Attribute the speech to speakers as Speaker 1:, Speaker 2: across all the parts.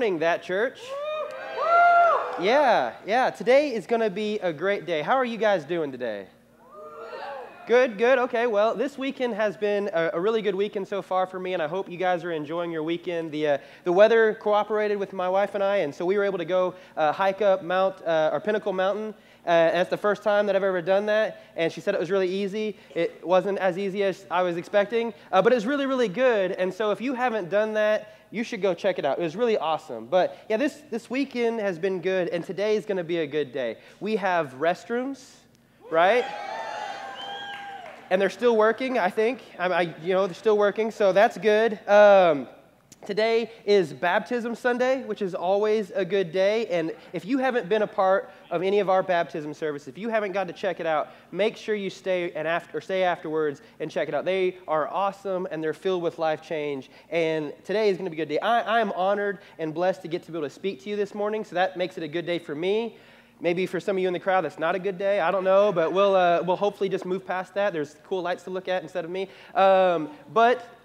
Speaker 1: Morning, that church. Yeah, yeah. Today is going to be a great day. How are you guys doing today? Good, good. Okay, well, this weekend has been a, a, really good weekend so far for me, and I hope you guys are enjoying your weekend. The, uh, the weather cooperated with my wife and I, and so we were able to go uh, hike up Mount, uh, or Pinnacle Mountain. Uh, that's the first time that I've ever done that, and she said it was really easy. It wasn't as easy as I was expecting, uh, but it was really, really good. And so if you haven't done that, you should go check it out. It was really awesome. But yeah, this, this weekend has been good, and today is going to be a good day. We have restrooms, right? and they're still working, I think. I, I, you know, they're still working, so that's good. Um, today is Baptism Sunday, which is always a good day. And if you haven't been a part of any of our baptism service, if you haven't got to check it out, make sure you stay and after, or stay afterwards and check it out. They are awesome and they're filled with life change. And today is going to be a good day. I, I am honored and blessed to get to be able to speak to you this morning, so that makes it a good day for me. Maybe for some of you in the crowd, that's not a good day. I don't know, but we'll, uh, we'll hopefully just move past that. There's cool lights to look at instead of me. Um, but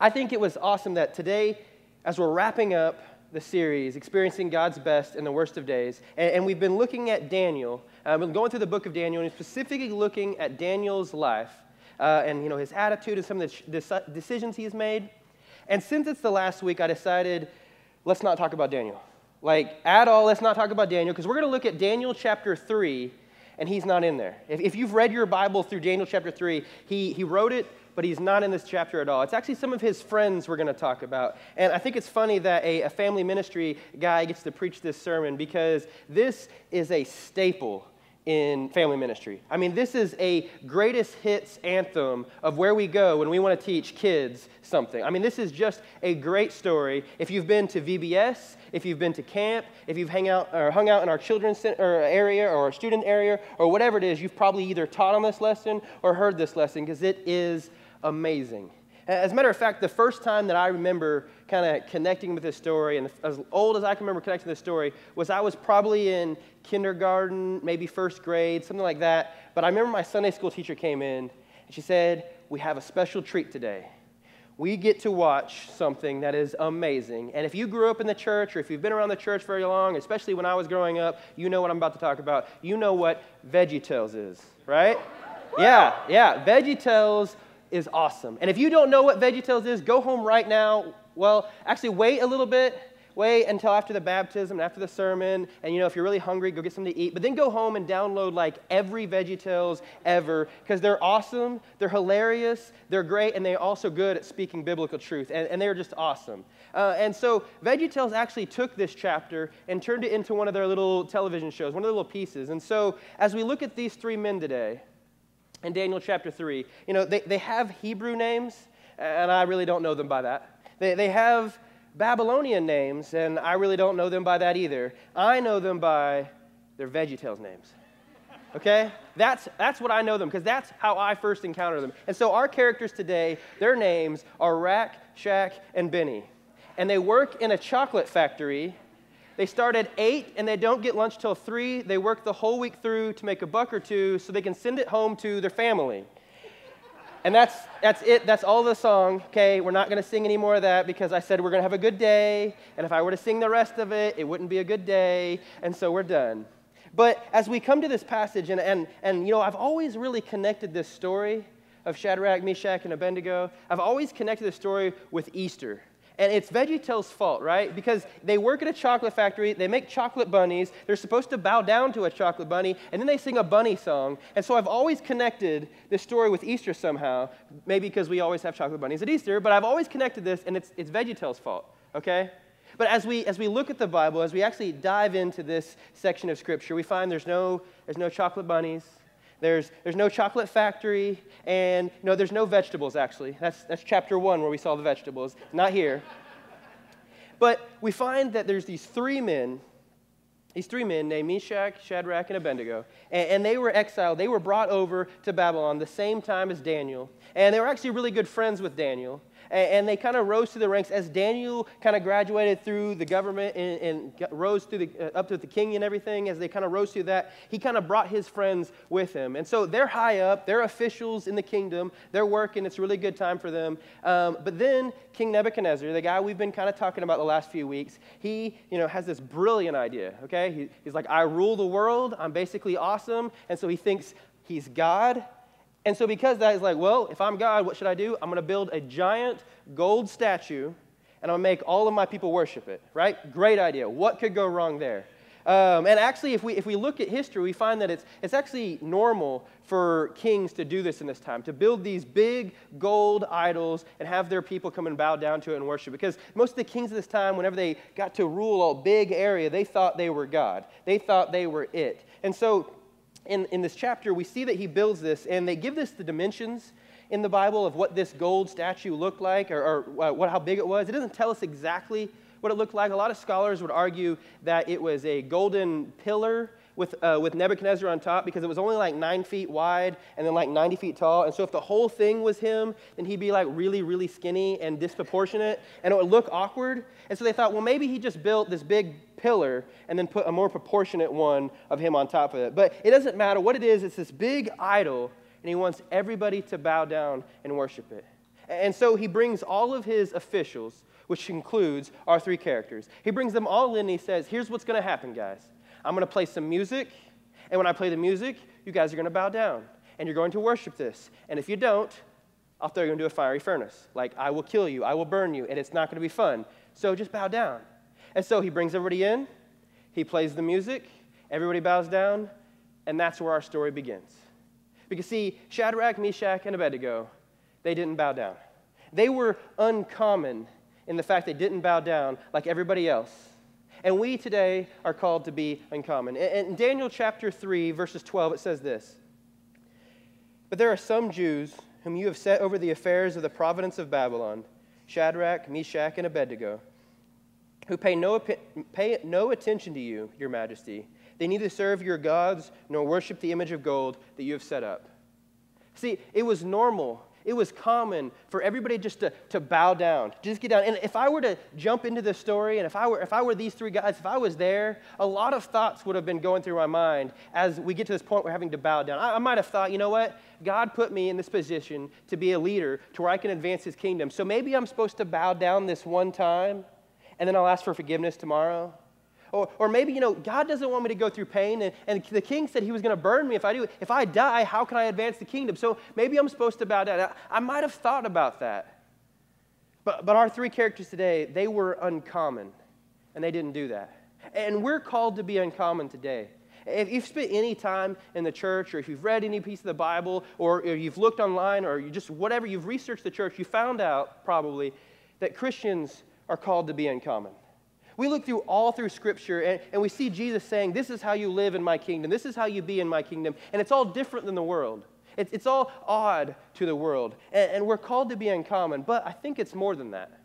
Speaker 1: I think it was awesome that today, as we're wrapping up the series, Experiencing God's Best in the Worst of Days, and, and we've been looking at Daniel, uh, we've been going through the book of Daniel, and specifically looking at Daniel's life uh, and you know, his attitude and some of the decisions he's made. And since it's the last week, I decided let's not talk about Daniel. Like, at all, let's not talk about Daniel, because we're going to look at Daniel chapter 3, and he's not in there. If, if you've read your Bible through Daniel chapter 3, he, he wrote it, but he's not in this chapter at all. It's actually some of his friends we're going to talk about. And I think it's funny that a, a family ministry guy gets to preach this sermon because this is a staple in family ministry. I mean, this is a greatest hits anthem of where we go when we want to teach kids something. I mean, this is just a great story. If you've been to VBS, if you've been to camp, if you've hung out or hung out in our children's area or our student area or whatever it is, you've probably either taught on this lesson or heard this lesson because it is amazing. As a matter of fact, the first time that I remember kind of connecting with this story, and as old as I can remember connecting this story, was I was probably in kindergarten, maybe first grade, something like that. But I remember my Sunday school teacher came in, and she said, We have a special treat today. We get to watch something that is amazing. And if you grew up in the church, or if you've been around the church very long, especially when I was growing up, you know what I'm about to talk about. You know what VeggieTales is, right? Yeah, yeah. VeggieTales is awesome. And if you don't know what VeggieTales is, go home right now. Well, actually, wait a little bit. Wait until after the baptism and after the sermon. And you know, if you're really hungry, go get something to eat. But then go home and download like every VeggieTales ever because they're awesome, they're hilarious, they're great, and they're also good at speaking biblical truth. And, and they're just awesome. Uh, and so VeggieTales actually took this chapter and turned it into one of their little television shows, one of the little pieces. And so as we look at these three men today, in Daniel chapter 3. You know, they, they have Hebrew names, and I really don't know them by that. They, they have Babylonian names, and I really don't know them by that either. I know them by their VeggieTales names. Okay? That's, that's what I know them, because that's how I first encountered them. And so our characters today, their names are Rack, Shack, and Benny. And they work in a chocolate factory they start at 8 and they don't get lunch till 3. They work the whole week through to make a buck or two so they can send it home to their family. And that's, that's it. That's all the song. Okay, we're not going to sing any more of that because I said we're going to have a good day. And if I were to sing the rest of it, it wouldn't be a good day. And so we're done. But as we come to this passage, and, and, and you know, I've always really connected this story of Shadrach, Meshach, and Abednego, I've always connected this story with Easter. And it's VeggieTales' fault, right? Because they work at a chocolate factory, they make chocolate bunnies, they're supposed to bow down to a chocolate bunny, and then they sing a bunny song. And so I've always connected this story with Easter somehow, maybe because we always have chocolate bunnies at Easter, but I've always connected this, and it's, it's VeggieTales' fault, okay? But as we, as we look at the Bible, as we actually dive into this section of Scripture, we find there's no, there's no chocolate bunnies, there's, there's no chocolate factory, and no, there's no vegetables, actually. That's, that's chapter one where we saw the vegetables, not here. But we find that there's these three men, these three men named Meshach, Shadrach, and Abednego, and, and they were exiled. They were brought over to Babylon the same time as Daniel, and they were actually really good friends with Daniel. And, they kind of rose to the ranks as Daniel kind of graduated through the government and, and rose through the, uh, up to the king and everything. As they kind of rose through that, he kind of brought his friends with him. And so they're high up, they're officials in the kingdom, they're working, it's a really good time for them. Um, but then King Nebuchadnezzar, the guy we've been kind of talking about the last few weeks, he you know, has this brilliant idea, okay? He, he's like, I rule the world, I'm basically awesome. And so he thinks he's God and so, because that is like, well, if I'm God, what should I do? I'm going to build a giant gold statue and I'm going to make all of my people worship it, right? Great idea. What could go wrong there? Um, and actually, if we, if we look at history, we find that it's, it's actually normal for kings to do this in this time, to build these big gold idols and have their people come and bow down to it and worship. Because most of the kings of this time, whenever they got to rule a big area, they thought they were God. They thought they were it. And so in, in this chapter, we see that he builds this, and they give this the dimensions in the Bible of what this gold statue looked like or, or uh, what, how big it was. It doesn't tell us exactly what it looked like. A lot of scholars would argue that it was a golden pillar with, uh, with Nebuchadnezzar on top because it was only like nine feet wide and then like 90 feet tall. And so if the whole thing was him, then he'd be like really, really skinny and disproportionate and it would look awkward. And so they thought, well, maybe he just built this big pillar and then put a more proportionate one of him on top of it. But it doesn't matter what it is, it's this big idol and he wants everybody to bow down and worship it. And so he brings all of his officials, which includes our three characters. He brings them all in and he says, Here's what's going to happen, guys. I'm going to play some music, and when I play the music, you guys are going to bow down, and you're going to worship this. And if you don't, I'll throw you into a fiery furnace. Like, I will kill you, I will burn you, and it's not going to be fun. So just bow down. And so he brings everybody in, he plays the music, everybody bows down, and that's where our story begins. Because, see, Shadrach, Meshach, and Abednego, they didn't bow down. They were uncommon in the fact they didn't bow down like everybody else. And we today are called to be uncommon. In Daniel chapter 3, verses 12, it says this But there are some Jews whom you have set over the affairs of the province of Babylon Shadrach, Meshach, and Abednego, who pay no, pay no attention to you, your majesty. They neither serve your gods nor worship the image of gold that you have set up. See, it was normal it was common for everybody just to, to bow down, just get down. And if I were to jump into this story, and if I, were, if I were these three guys, if I was there, a lot of thoughts would have been going through my mind as we get to this point where having to bow down. I, I might have thought, you know what? God put me in this position to be a leader to where I can advance his kingdom. So maybe I'm supposed to bow down this one time, and then I'll ask for forgiveness tomorrow. Or, or maybe, you know, God doesn't want me to go through pain, and, and the king said he was going to burn me if I do. If I die, how can I advance the kingdom? So maybe I'm supposed to bow down. I, I might have thought about that. But, but our three characters today, they were uncommon, and they didn't do that. And we're called to be uncommon today. If you've spent any time in the church, or if you've read any piece of the Bible, or, or you've looked online, or you just whatever, you've researched the church, you found out probably that Christians are called to be uncommon. We look through all through Scripture and, and we see Jesus saying, This is how you live in my kingdom. This is how you be in my kingdom. And it's all different than the world. It's, it's all odd to the world. And, and we're called to be uncommon, but I think it's more than that.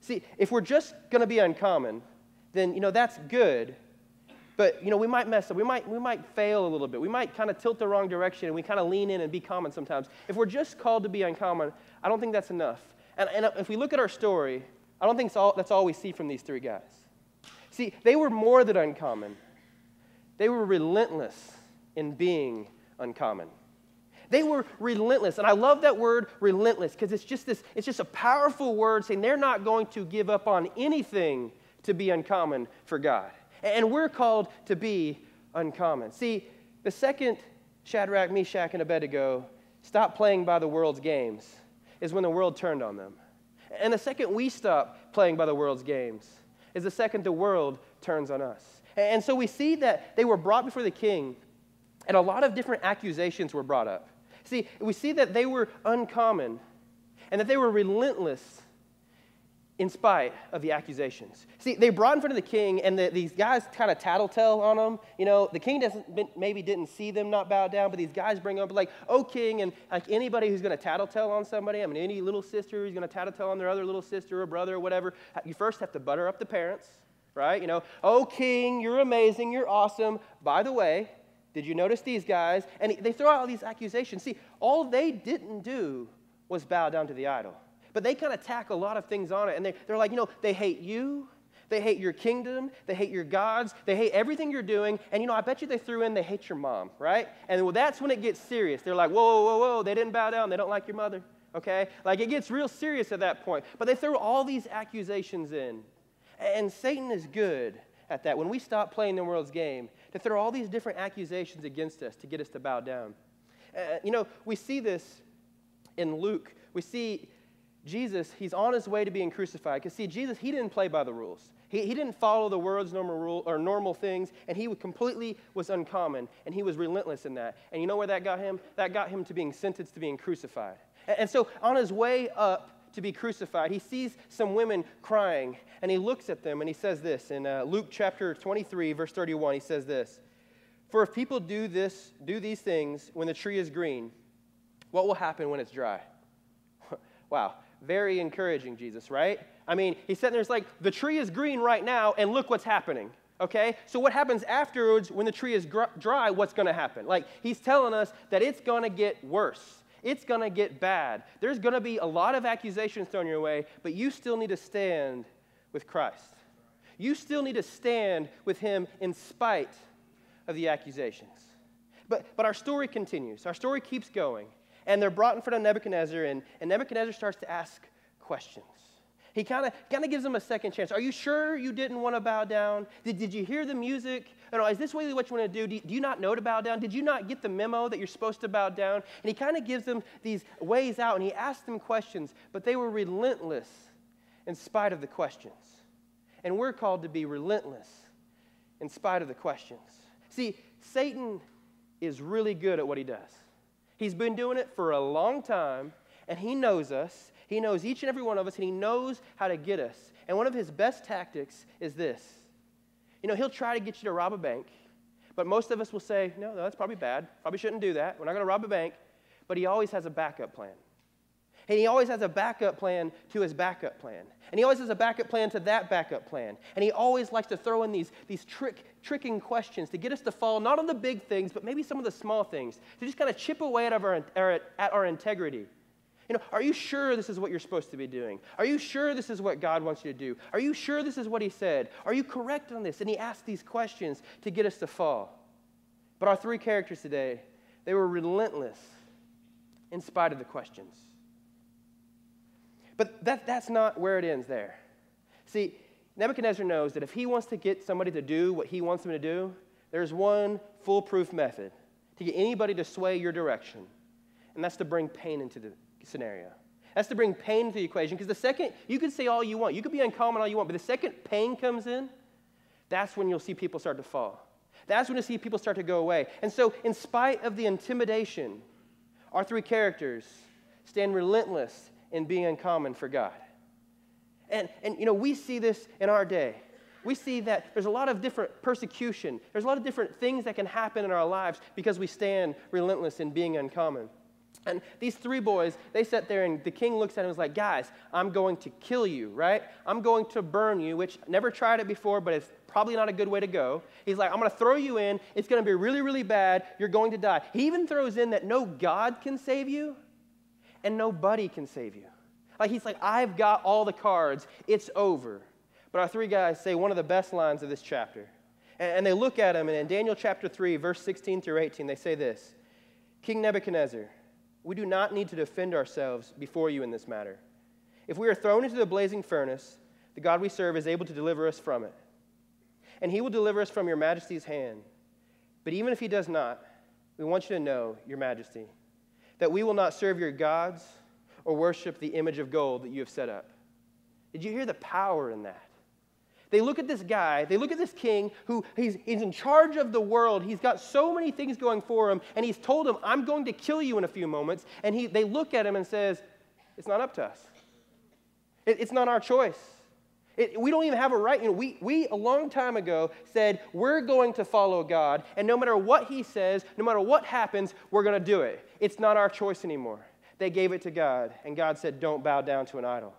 Speaker 1: See, if we're just going to be uncommon, then, you know, that's good. But, you know, we might mess up. We might, we might fail a little bit. We might kind of tilt the wrong direction and we kind of lean in and be common sometimes. If we're just called to be uncommon, I don't think that's enough. And, and if we look at our story, I don't think all, that's all we see from these three guys. See, they were more than uncommon, they were relentless in being uncommon. They were relentless. And I love that word relentless because it's just this, it's just a powerful word saying they're not going to give up on anything to be uncommon for God. And we're called to be uncommon. See, the second Shadrach, Meshach, and Abednego stopped playing by the world's games is when the world turned on them. And the second we stop playing by the world's games is the second the world turns on us. And so we see that they were brought before the king, and a lot of different accusations were brought up. See, we see that they were uncommon and that they were relentless in spite of the accusations. See, they brought in front of the king, and the, these guys kind of tattletale on them. You know, the king doesn't maybe didn't see them not bow down, but these guys bring up like, "Oh, king!" And like anybody who's going to tattletale on somebody, I mean, any little sister who's going to tattletale on their other little sister or brother or whatever, you first have to butter up the parents, right? You know, "Oh, king, you're amazing, you're awesome." By the way, did you notice these guys? And they throw out all these accusations. See, all they didn't do was bow down to the idol. But they kind of tack a lot of things on it. And they, they're like, you know, they hate you. They hate your kingdom. They hate your gods. They hate everything you're doing. And, you know, I bet you they threw in they hate your mom, right? And well, that's when it gets serious. They're like, whoa, whoa, whoa, they didn't bow down. They don't like your mother, okay? Like it gets real serious at that point. But they throw all these accusations in. And Satan is good at that. When we stop playing the world's game, to throw all these different accusations against us to get us to bow down. Uh, you know, we see this in Luke. We see Jesus, he's on his way to being crucified. Because, see, Jesus, he didn't play by the rules. He, he didn't follow the world's normal rule or normal things, and he completely was uncommon, and he was relentless in that. And you know where that got him? That got him to being sentenced to being crucified. And, and so, on his way up to be crucified, he sees some women crying, and he looks at them and he says this in uh, Luke chapter 23, verse 31. He says this For if people do this, do these things when the tree is green, what will happen when it's dry? wow, very encouraging, Jesus, right? I mean, he's sitting there, it's like, the tree is green right now, and look what's happening. Okay? So, what happens afterwards when the tree is gr- dry? What's going to happen? Like, he's telling us that it's going to get worse. It's going to get bad. There's going to be a lot of accusations thrown your way, but you still need to stand with Christ. You still need to stand with him in spite of the accusations. But, but our story continues. Our story keeps going. And they're brought in front of Nebuchadnezzar, and, and Nebuchadnezzar starts to ask questions. He kind of kind of gives them a second chance. Are you sure you didn't want to bow down? Did, did you hear the music? Know, is this really what you want to do? do? Do you not know to bow down? Did you not get the memo that you're supposed to bow down? And he kind of gives them these ways out and he asks them questions, but they were relentless in spite of the questions. And we're called to be relentless in spite of the questions. See, Satan is really good at what he does. He's been doing it for a long time, and he knows us. He knows each and every one of us, and he knows how to get us. And one of his best tactics is this. You know, he'll try to get you to rob a bank, but most of us will say, no, no that's probably bad. Probably shouldn't do that. We're not going to rob a bank. But he always has a backup plan. And he always has a backup plan to his backup plan. And he always has a backup plan to that backup plan. And he always likes to throw in these, these trick, tricking questions to get us to fall not on the big things, but maybe some of the small things, to just kind of chip away at our, at our integrity. You know, are you sure this is what you're supposed to be doing? Are you sure this is what God wants you to do? Are you sure this is what He said? Are you correct on this? And He asked these questions to get us to fall. But our three characters today, they were relentless in spite of the questions. But that, that's not where it ends there. See, Nebuchadnezzar knows that if he wants to get somebody to do what he wants them to do, there's one foolproof method to get anybody to sway your direction, and that's to bring pain into the scenario. That's to bring pain into the equation because the second, you can say all you want, you could be uncommon all you want, but the second pain comes in, that's when you'll see people start to fall. That's when you see people start to go away. And so, in spite of the intimidation, our three characters stand relentless in being uncommon for God. And, and you know, we see this in our day. We see that there's a lot of different persecution. There's a lot of different things that can happen in our lives because we stand relentless in being uncommon. And these three boys, they sat there, and the king looks at them and was like, Guys, I'm going to kill you, right? I'm going to burn you, which never tried it before, but it's probably not a good way to go. He's like, I'm going to throw you in. It's going to be really, really bad. You're going to die. He even throws in that no God can save you and nobody can save you. Like, he's like, I've got all the cards. It's over. But our three guys say one of the best lines of this chapter. And, they look at him, and in Daniel chapter 3, verse 16 through 18, they say this King Nebuchadnezzar, we do not need to defend ourselves before you in this matter. If we are thrown into the blazing furnace, the God we serve is able to deliver us from it. And he will deliver us from your majesty's hand. But even if he does not, we want you to know, your majesty, that we will not serve your gods or worship the image of gold that you have set up. Did you hear the power in that? They look at this guy, they look at this king who he's, he's in charge of the world. He's got so many things going for him, and he's told him, I'm going to kill you in a few moments. And he, they look at him and says, It's not up to us. It, it's not our choice. It, we don't even have a right. You know, we, we, a long time ago, said we're going to follow God, and no matter what He says, no matter what happens, we're going to do it. It's not our choice anymore. They gave it to God, and God said, Don't bow down to an idol.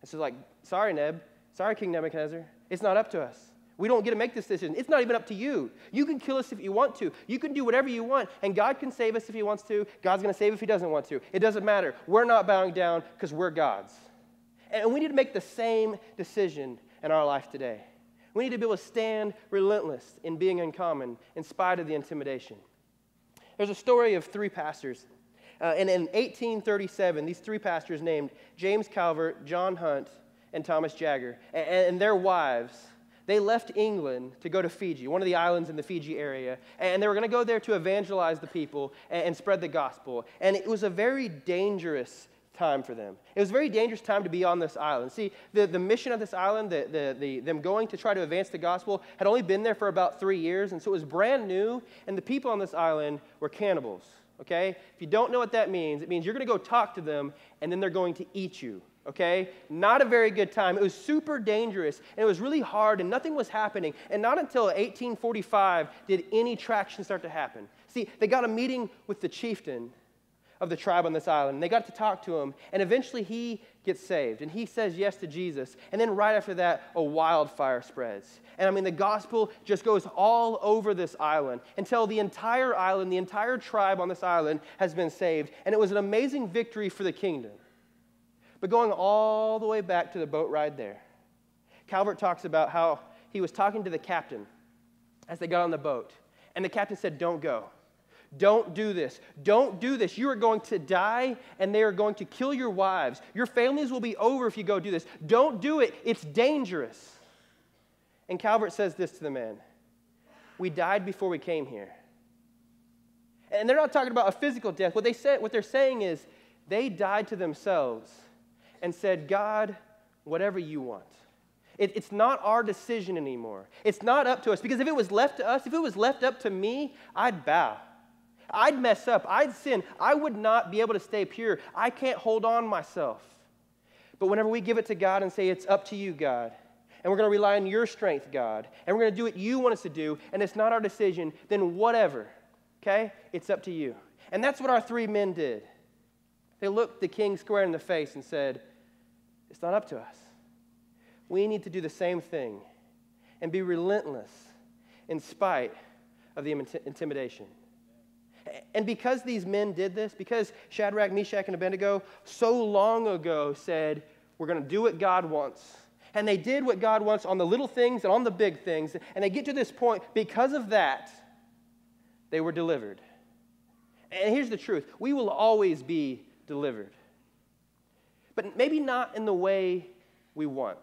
Speaker 1: And so, like, sorry, Neb, Sorry, King Nebuchadnezzar. It's not up to us. We don't get to make this decision. It's not even up to you. You can kill us if you want to. You can do whatever you want, and God can save us if He wants to. God's going to save if He doesn't want to. It doesn't matter. We're not bowing down because we're God's. And we need to make the same decision in our life today. We need to be able to stand relentless in being uncommon in spite of the intimidation. There's a story of three pastors. Uh, and in 1837, these three pastors named James Calvert, John Hunt, and Thomas Jaggar, and, and their wives they left England to go to Fiji, one of the islands in the Fiji area, and they were going to go there to evangelize the people and, and spread the gospel. And it was a very dangerous time for them. It was a very dangerous time to be on this island. See, the, the mission of this island, the, the, the, them going to try to advance the gospel, had only been there for about three years, and so it was brand new, and the people on this island were cannibals. Okay? If you don't know what that means, it means you're going to go talk to them, and then they're going to eat you okay? Not a very good time. It was super dangerous, and it was really hard, and nothing was happening. And not until 1845 did any traction start to happen. See, they got a meeting with the chieftain of the tribe on this island, and they got to talk to him, and eventually he gets saved, and he says yes to Jesus. And then right after that, a wildfire spreads. And I mean, the gospel just goes all over this island until the entire island, the entire tribe on this island has been saved. And it was an amazing victory for the kingdom. But going all the way back to the boat ride there, Calvert talks about how he was talking to the captain as they got on the boat. And the captain said, Don't go. Don't do this. Don't do this. You are going to die and they are going to kill your wives. Your families will be over if you go do this. Don't do it. It's dangerous. And Calvert says this to the man We died before we came here. And they're not talking about a physical death. What, they said, what they're saying is they died to themselves and said, God, whatever you want. It, it's not our decision anymore. It's not up to us. Because if it was left to us, if it was left up to me, I'd bow. I'd mess up. I'd sin. I would not be able to stay pure. I can't hold on myself. But whenever we give it to God and say, It's up to you, God, and we're going to rely on your strength, God, and we're going to do what you want us to do, and it's not our decision, then whatever, okay? It's up to you. And that's what our three men did. They looked the king square in the face and said, It's not up to us. We need to do the same thing and be relentless in spite of the intimidation. And because these men did this, because Shadrach, Meshach, and Abednego so long ago said, We're going to do what God wants. And they did what God wants on the little things and on the big things. And they get to this point, because of that, they were delivered. And here's the truth we will always be delivered. But maybe not in the way we want.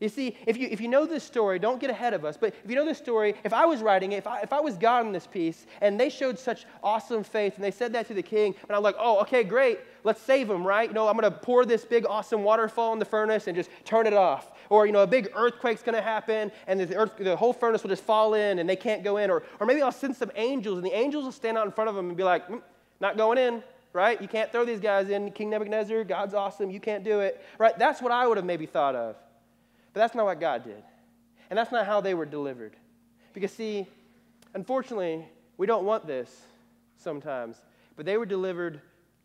Speaker 1: You see, if you, if you know this story, don't get ahead of us, but if you know this story, if I was writing it, if I, if I was God in this piece, and they showed such awesome faith, and they said that to the king, and I'm like, oh, okay, great, let's save him, right? You know, I'm going to pour this big, awesome waterfall in the furnace and just turn it off. Or, you know, a big earthquake's going to happen, and the, earth, the whole furnace will just fall in, and they can't go in. Or, or maybe I'll send some angels, and the angels will stand out in front of them and be like, mm, not going in right? You can't throw these guys in. King Nebuchadnezzar, God's awesome. You can't do it, right? That's what I would have maybe thought of. But that's not what God did. And that's not how they were delivered. Because, see, unfortunately, we don't want this sometimes, but they were delivered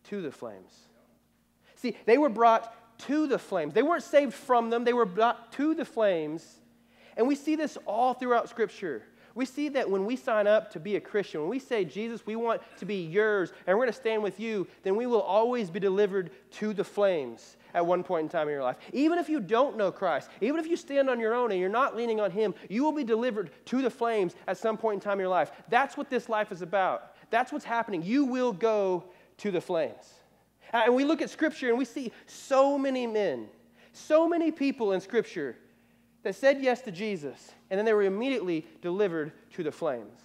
Speaker 1: to the flames. See, they were brought to the flames. They weren't saved from them, they were brought to the flames. And we see this all throughout Scripture. We see that when we sign up to be a Christian, when we say, Jesus, we want to be yours and we're going to stand with you, then we will always be delivered to the flames at one point in time in your life. Even if you don't know Christ, even if you stand on your own and you're not leaning on Him, you will be delivered to the flames at some point in time in your life. That's what this life is about. That's what's happening. You will go to the flames. And we look at Scripture and we see so many men, so many people in Scripture that said yes to Jesus, and then they were immediately delivered to the flames.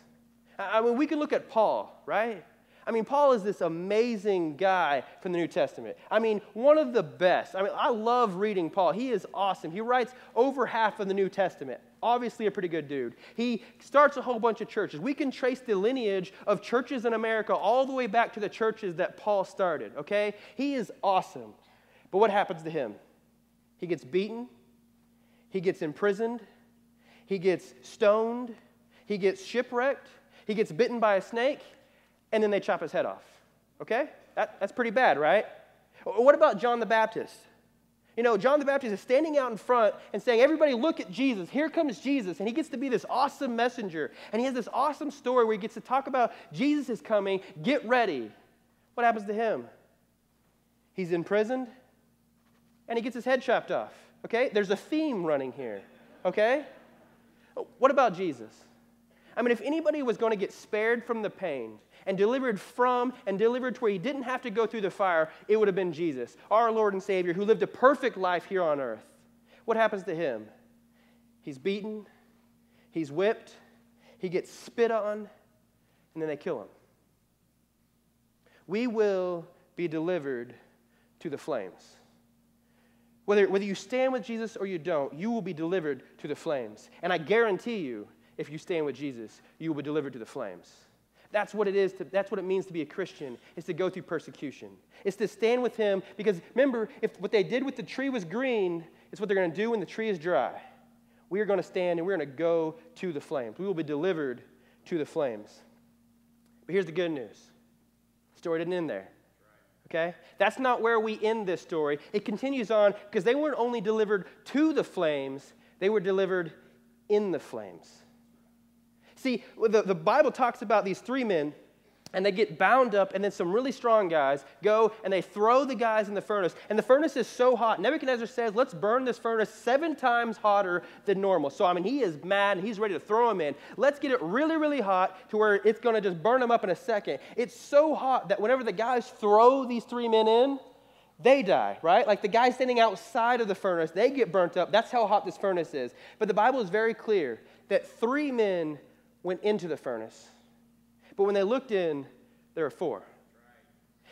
Speaker 1: I mean, we can look at Paul, right? I mean, Paul is this amazing guy from the New Testament. I mean, one of the best. I mean, I love reading Paul. He is awesome. He writes over half of the New Testament. Obviously, a pretty good dude. He starts a whole bunch of churches. We can trace the lineage of churches in America all the way back to the churches that Paul started, okay? He is awesome. But what happens to him? He gets beaten, he gets imprisoned, he gets stoned, he gets shipwrecked, he gets bitten by a snake, and then they chop his head off. Okay? That, that's pretty bad, right? What about John the Baptist? You know, John the Baptist is standing out in front and saying, Everybody, look at Jesus. Here comes Jesus. And he gets to be this awesome messenger. And he has this awesome story where he gets to talk about Jesus is coming. Get ready. What happens to him? He's imprisoned and he gets his head chopped off. Okay? There's a theme running here. Okay? What about Jesus? I mean, if anybody was going to get spared from the pain and delivered from and delivered to where he didn't have to go through the fire, it would have been Jesus, our Lord and Savior, who lived a perfect life here on earth. What happens to him? He's beaten, he's whipped, he gets spit on, and then they kill him. We will be delivered to the flames. Whether, whether you stand with Jesus or you don't, you will be delivered to the flames. And I guarantee you, if you stand with Jesus, you will be delivered to the flames. That's what it is. To, that's what it means to be a Christian. Is to go through persecution. It's to stand with Him because remember, if what they did with the tree was green, it's what they're going to do when the tree is dry. We are going to stand and we're going to go to the flames. We will be delivered to the flames. But here's the good news. The story didn't end there. Okay? That's not where we end this story. It continues on because they weren't only delivered to the flames, they were delivered in the flames. See, the, the Bible talks about these three men and they get bound up, and then some really strong guys go and they throw the guys in the furnace. And the furnace is so hot. Nebuchadnezzar says, Let's burn this furnace seven times hotter than normal. So, I mean, he is mad and he's ready to throw them in. Let's get it really, really hot to where it's going to just burn them up in a second. It's so hot that whenever the guys throw these three men in, they die, right? Like the guys standing outside of the furnace, they get burnt up. That's how hot this furnace is. But the Bible is very clear that three men went into the furnace but when they looked in, there were four.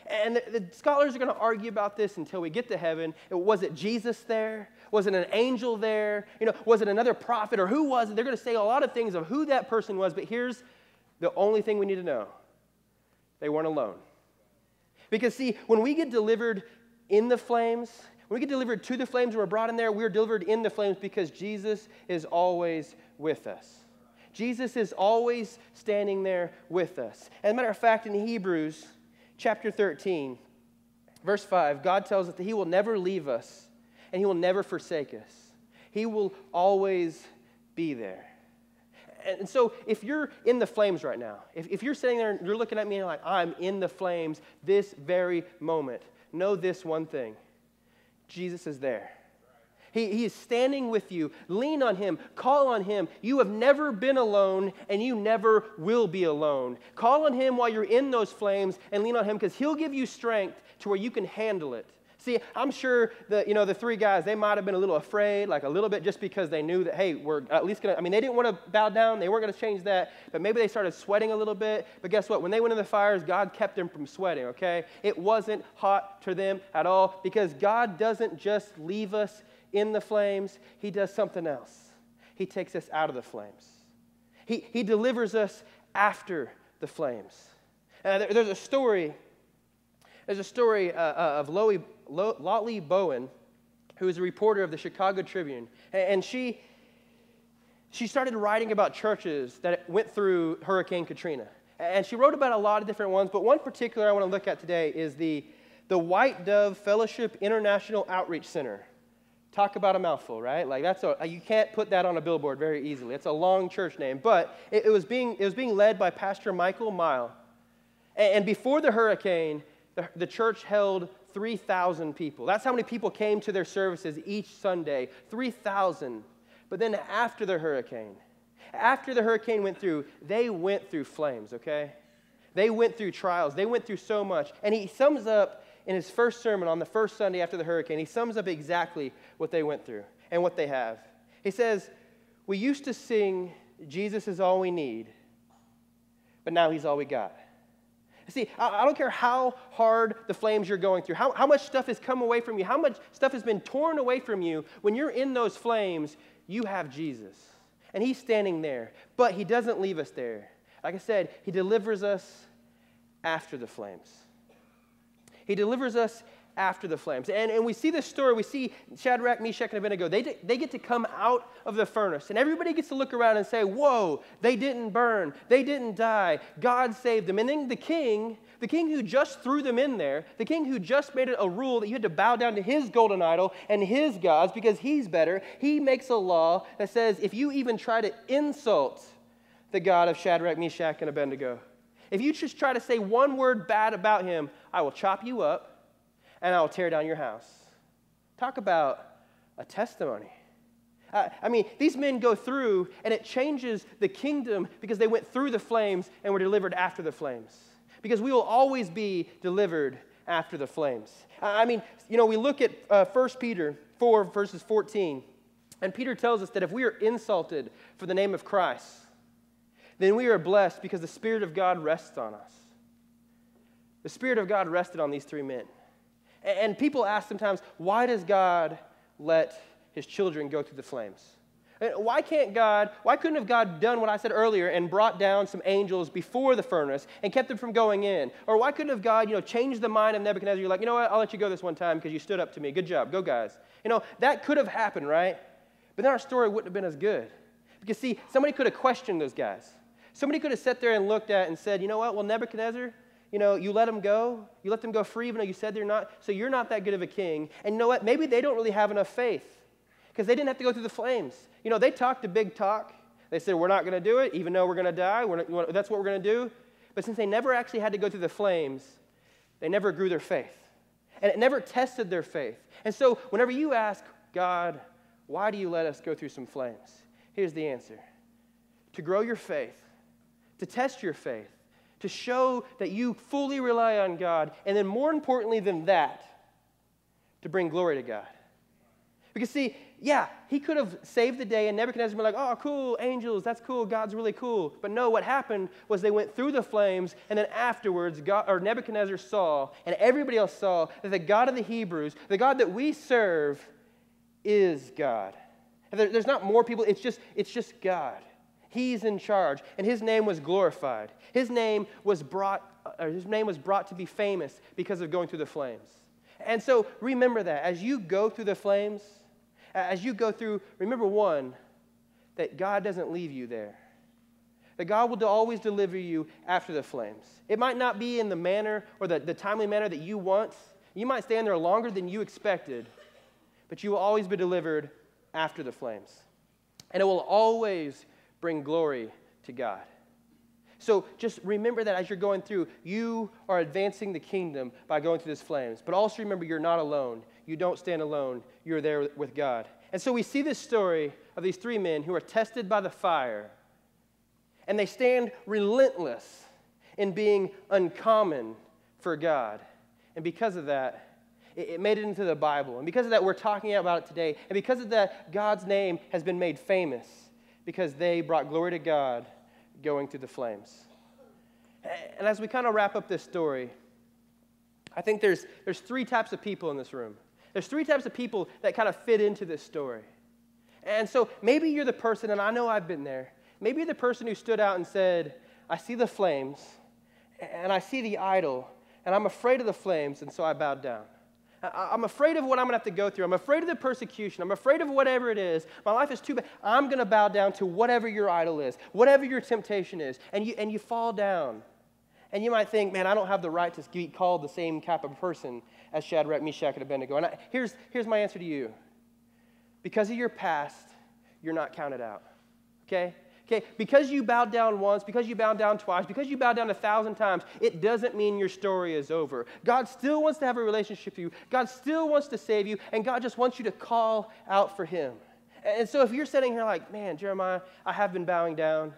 Speaker 1: And the, the scholars are going to argue about this until we get to heaven. Was it Jesus there? Was it an angel there? You know, was it another prophet or who was it? They're going to say a lot of things of who that person was, but here's the only thing we need to know. They weren't alone. Because see, when we get delivered in the flames, when we get delivered to the flames we're brought in there, we're delivered in the flames because Jesus is always with us. Jesus is always standing there with us. As a matter of fact, in Hebrews chapter 13, verse 5, God tells us that He will never leave us and He will never forsake us. He will always be there. And so, if you're in the flames right now, if, if you're sitting there and you're looking at me and you're like, I'm in the flames this very moment, know this one thing Jesus is there. He, he is standing with you. Lean on Him. Call on Him. You have never been alone, and you never will be alone. Call on Him while you're in those flames and lean on Him because He'll give you strength to where you can handle it. See, I'm sure that, you know, the three guys, they might have been a little afraid, like a little bit just because they knew that, hey, we're at least going to, I mean, they didn't want to bow down. They weren't going to change that. But maybe they started sweating a little bit. But guess what? When they went in the fires, God kept them from sweating, okay? It wasn't hot to them at all because God doesn't just leave us in the flames, he does something else. He takes us out of the flames. He, he delivers us after the flames. Uh, there, there's a story, there's a story uh, uh of Loie, Lotley Bowean, who is a reporter of the Chicago Tribune. And she, she started writing about churches that went through Hurricane Katrina. And she wrote about a lot of different ones, but one particular I want to look at today is the, the White Dove Fellowship International Outreach Center. Talk about a mouthful, right? Like that's a, you can't put that on a billboard very easily. It's a long church name, but it, it was being it was being led by Pastor Michael Mile, and, and before the hurricane, the, the church held 3,000 people. That's how many people came to their services each Sunday 3,000. But then after the hurricane, after the hurricane went through, they went through flames, okay? They went through trials. They went through so much. And he sums up in his first sermon on the first Sunday after the hurricane, he sums up exactly what they went through and what they have. He says, We used to sing, Jesus is all we need, but now he's all we got. See, I, don't care how hard the flames you're going through, how, how much stuff has come away from you, how much stuff has been torn away from you. When you're in those flames, you have Jesus. And he's standing there. But he doesn't leave us there. Like I said, he delivers us after the flames. He delivers us after the flames. And, and we see this story. We see Shadrach, Meshach, and Abednego. They, they get to come out of the furnace. And everybody gets to look around and say, Whoa, they didn't burn. They didn't die. God saved them. And then the king, the king who just threw them in there, the king who just made it a rule that you had to bow down to his golden idol and his gods because he's better, he makes a law that says if you even try to insult the God of Shadrach, Meshach, and Abednego, if you just try to say one word bad about him, I will chop you up and I will tear down your house. Talk about a testimony. Uh, I mean, these men go through and it changes the kingdom because they went through the flames and were delivered after the flames. Because we will always be delivered after the flames. I mean, you know, we look at uh, 1 Peter 4, verses 14, and Peter tells us that if we are insulted for the name of Christ, then we are blessed because the Spirit of God rests on us. The Spirit of God rested on these three men. And people ask sometimes, why does God let his children go through the flames? Why can't God, why couldn't have God done what I said earlier and brought down some angels before the furnace and kept them from going in? Or why couldn't have God, you know, changed the mind of Nebuchadnezzar? You're like, you know what, I'll let you go this one time because you stood up to me. Good job, go guys. You know, that could have happened, right? But then our story wouldn't have been as good. Because see, somebody could have questioned those guys. Somebody could have sat there and looked at and said, you know what, well, Nebuchadnezzar, you know, you let them go. You let them go free even though you said they're not. So you're not that good of a king. And you know what? Maybe they don't really have enough faith because they didn't have to go through the flames. You know, they talked a big talk. They said, we're not going to do it, even though we're going to die. Not, that's what we're going to do. But since they never actually had to go through the flames, they never grew their faith. And it never tested their faith. And so whenever you ask, God, why do you let us go through some flames? Here's the answer to grow your faith, to test your faith, to show that you fully rely on God, and then more importantly than that, to bring glory to God. Because, see, yeah, he could have saved the day, and Nebuchadnezzar would be like, oh, cool, angels, that's cool, God's really cool. But no, what happened was they went through the flames, and then afterwards, God, or Nebuchadnezzar saw, and everybody else saw, that the God of the Hebrews, the God that we serve, is God. There, there's not more people, it's just, it's just God. He's in charge, and his name was glorified. His name was brought, uh, his name was brought to be famous because of going through the flames. And so remember that as you go through the flames, as you go through, remember one, that God doesn't leave you there. That God will always deliver you after the flames. It might not be in the manner or the, the timely manner that you want. You might stand there longer than you expected, but you will always be delivered after the flames. And it will always bring glory to God. So just remember that as you're going through, you are advancing the kingdom by going through these flames. But also remember, you're not alone. You don't stand alone, you're there with God. And so we see this story of these three men who are tested by the fire, and they stand relentless in being uncommon for God. And because of that, it, made it into the Bible. And because of that, we're talking about it today. And because of that, God's name has been made famous because they brought glory to God going through the flames. And as we kind of wrap up this story, I think there's, there's three types of people in this room. There's three types of people that kind of fit into this story. And so maybe you're the person, and I know I've been there, maybe you're the person who stood out and said, I see the flames, and I see the idol, and I'm afraid of the flames, and so I bowed down. I'm afraid of what I'm going to have to go through. I'm afraid of the persecution. I'm afraid of whatever it is. My life is too bad. I'm going to bow down to whatever your idol is, whatever your temptation is. And you, and you fall down. And you might think, man, I don't have the right to be called the same type of person as Shadrach, Meshach, and Abednego. And I, here's, here's my answer to you because of your past, you're not counted out. Okay? Okay, because you bowed down once, because you bowed down twice, because you bowed down a thousand times, it doesn't mean your story is over. God still wants to have a relationship with you. God still wants to save you, and God just wants you to call out for Him. And so if you're sitting here like, man, Jeremiah, I have been bowing down,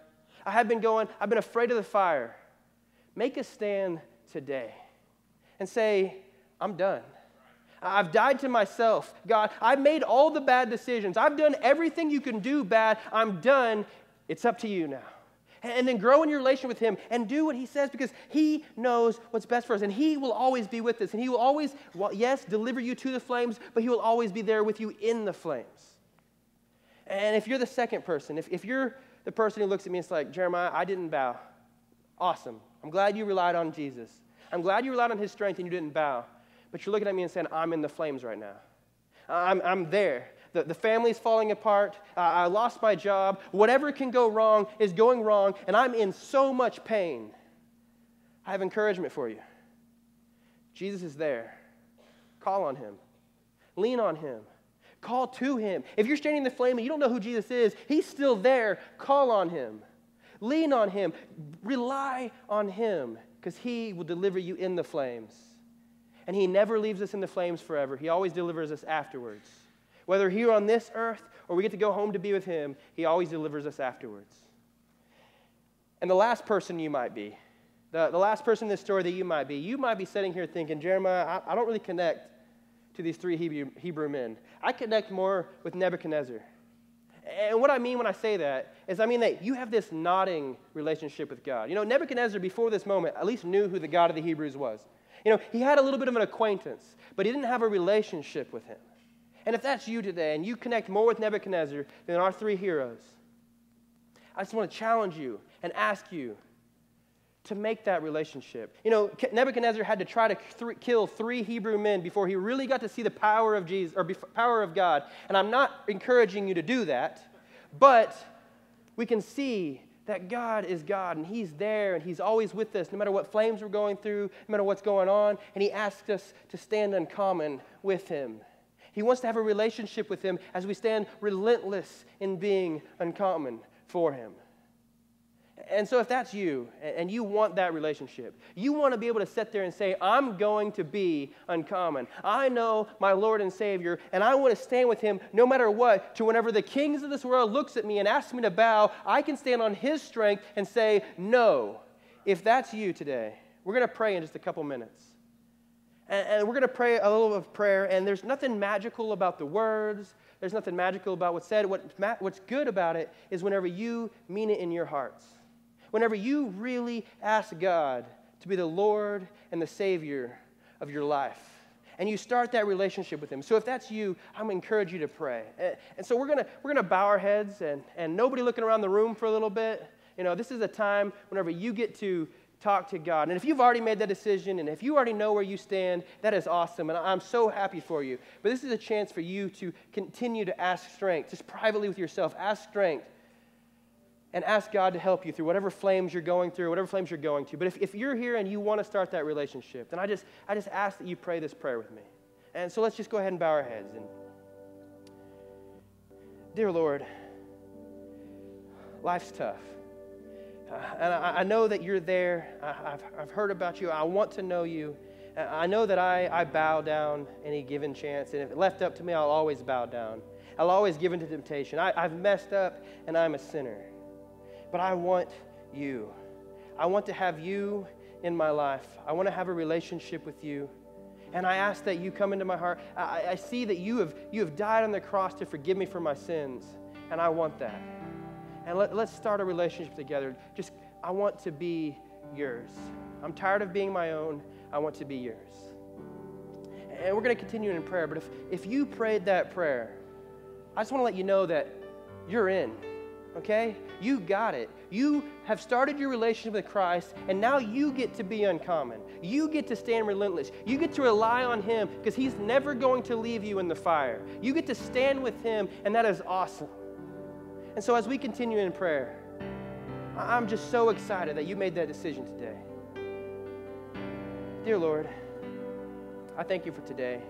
Speaker 1: I have been going, I've been afraid of the fire, make a stand today and say, I'm done. I've died to myself. God, I've made all the bad decisions. I've done everything you can do bad. I'm done. It's up to you now. And then grow in your relation with Him and do what He says because He knows what's best for us. And He will always be with us. And He will always, yes, deliver you to the flames, but He will always be there with you in the flames. And if you're the second person, if, if you're the person who looks at me and is like, Jeremiah, I didn't bow. Awesome. I'm glad you relied on Jesus. I'm glad you relied on His strength and you didn't bow. but you're looking at me and saying, I'm in the flames right now. I'm, I'm there. The, the family's falling apart. Uh, I lost my job. Whatever can go wrong is going wrong, and I'm in so much pain. I have encouragement for you. Jesus is there. Call on him, lean on him. Call to him. If you're standing in the flame and you don't know who Jesus is, he's still there. Call on him. Lean on him. Rely on him because he will deliver you in the flames. And he never leaves us in the flames forever, he always delivers us afterwards. Whether here on this earth or we get to go home to be with him, he always delivers us afterwards. And the last person you might be, the, the last person in this story that you might be, you might be sitting here thinking, Jeremiah, I, I don't really connect to these three Hebrew, Hebrew men. I connect more with Nebuchadnezzar. And what I mean when I say that is I mean that you have this nodding relationship with God. You know, Nebuchadnezzar, before this moment, at least knew who the God of the Hebrews was. You know, he had a little bit of an acquaintance, but he didn't have a relationship with him. And if that's you today and you connect more with Nebuchadnezzar than our three heroes, I just want to challenge you and ask you to make that relationship. You know, Nebuchadnezzar had to try to th- kill three Hebrew men before he really got to see the power of Jesus or bef- power of God. And I'm not encouraging you to do that, but we can see that God is God and He's there and He's always with us, no matter what flames we're going through, no matter what's going on. And He asks us to stand uncommon with Him. He wants to have a relationship with Him as we stand relentless in being uncommon for Him. And so, if that's you and you want that relationship, you want to be able to sit there and say, I'm going to be uncommon. I know my Lord and Savior, and I want to stand with him no matter what. To whenever the kings of this world looks at me and asks me to bow, I can stand on his strength and say, No. If that's you today, we're going to pray in just a couple minutes. And, and we're going to pray a little of prayer, and there's nothing magical about the words. There's nothing magical about what's said. What, what's good about it is whenever you mean it in your hearts whenever you really ask God to be the Lord and the Savior of your life. And you start that relationship with Him. So if that's you, I'm going to encourage you to pray. And so we're going to we're going to bow our heads and, and nobody looking around the room for a little bit. You know, this is a time whenever you get to talk to God. And if you've already made that decision and if you already know where you stand, that is awesome. And I'm so happy for you. But this is a chance for you to continue to ask strength, just privately with yourself. Ask strength and ask God to help you through whatever flames you're going through, whatever flames you're going to. But if, if you're here and you want to start that relationship, then I just, I just ask that you pray this prayer with me. And so let's just go ahead and bow our heads. And dear Lord, life's tough. Uh, and I, I, know that you're there. I, have I've heard about you. I want to know you. I know that I, I bow down any given chance. And if left up to me, I'll always bow down. I'll always give in to temptation. I, I've messed up and I'm a sinner but I want you. I want to have you in my life. I want to have a relationship with you. And I ask that you come into my heart. I, I, see that you have, you have died on the cross to forgive me for my sins, and I want that. And let, let's start a relationship together. Just, I want to be yours. I'm tired of being my own. I want to be yours. And we're going to continue in prayer, but if, if you prayed that prayer, I just want to let you know that you're in okay? You got it. You have started your relationship with Christ, and now you get to be uncommon. You get to stand relentless. You get to rely on Him because He's never going to leave you in the fire. You get to stand with Him, and that is awesome. And so, as we continue in prayer, I'm just so excited that you made that decision today. Dear Lord, I thank you for today.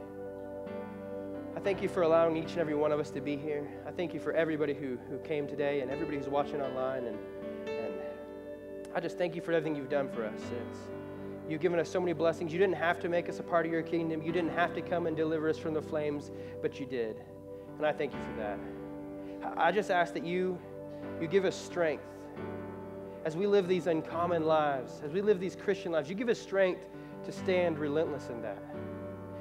Speaker 1: I thank you for allowing each and every one of us to be here. I thank you for everybody who, who came today and everybody who's watching online. And, and I just thank you for everything you've done for us. It's, you've given us so many blessings. You didn't have to make us a part of your kingdom, you didn't have to come and deliver us from the flames, but you did. And I thank you for that. I just ask that you, you give us strength as we live these uncommon lives, as we live these Christian lives. You give us strength to stand relentless in that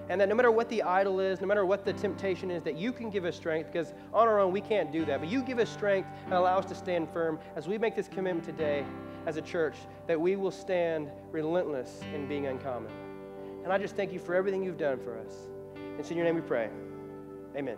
Speaker 1: and that no matter what the idol is, no matter what the temptation is, that you can give us strength because on our own we can't do that. But you give us strength and allow us to stand firm as we make this commitment today as a church that we will stand relentless in being uncommon. And I just thank you for everything you've done for us. It's in your name we pray. Amen.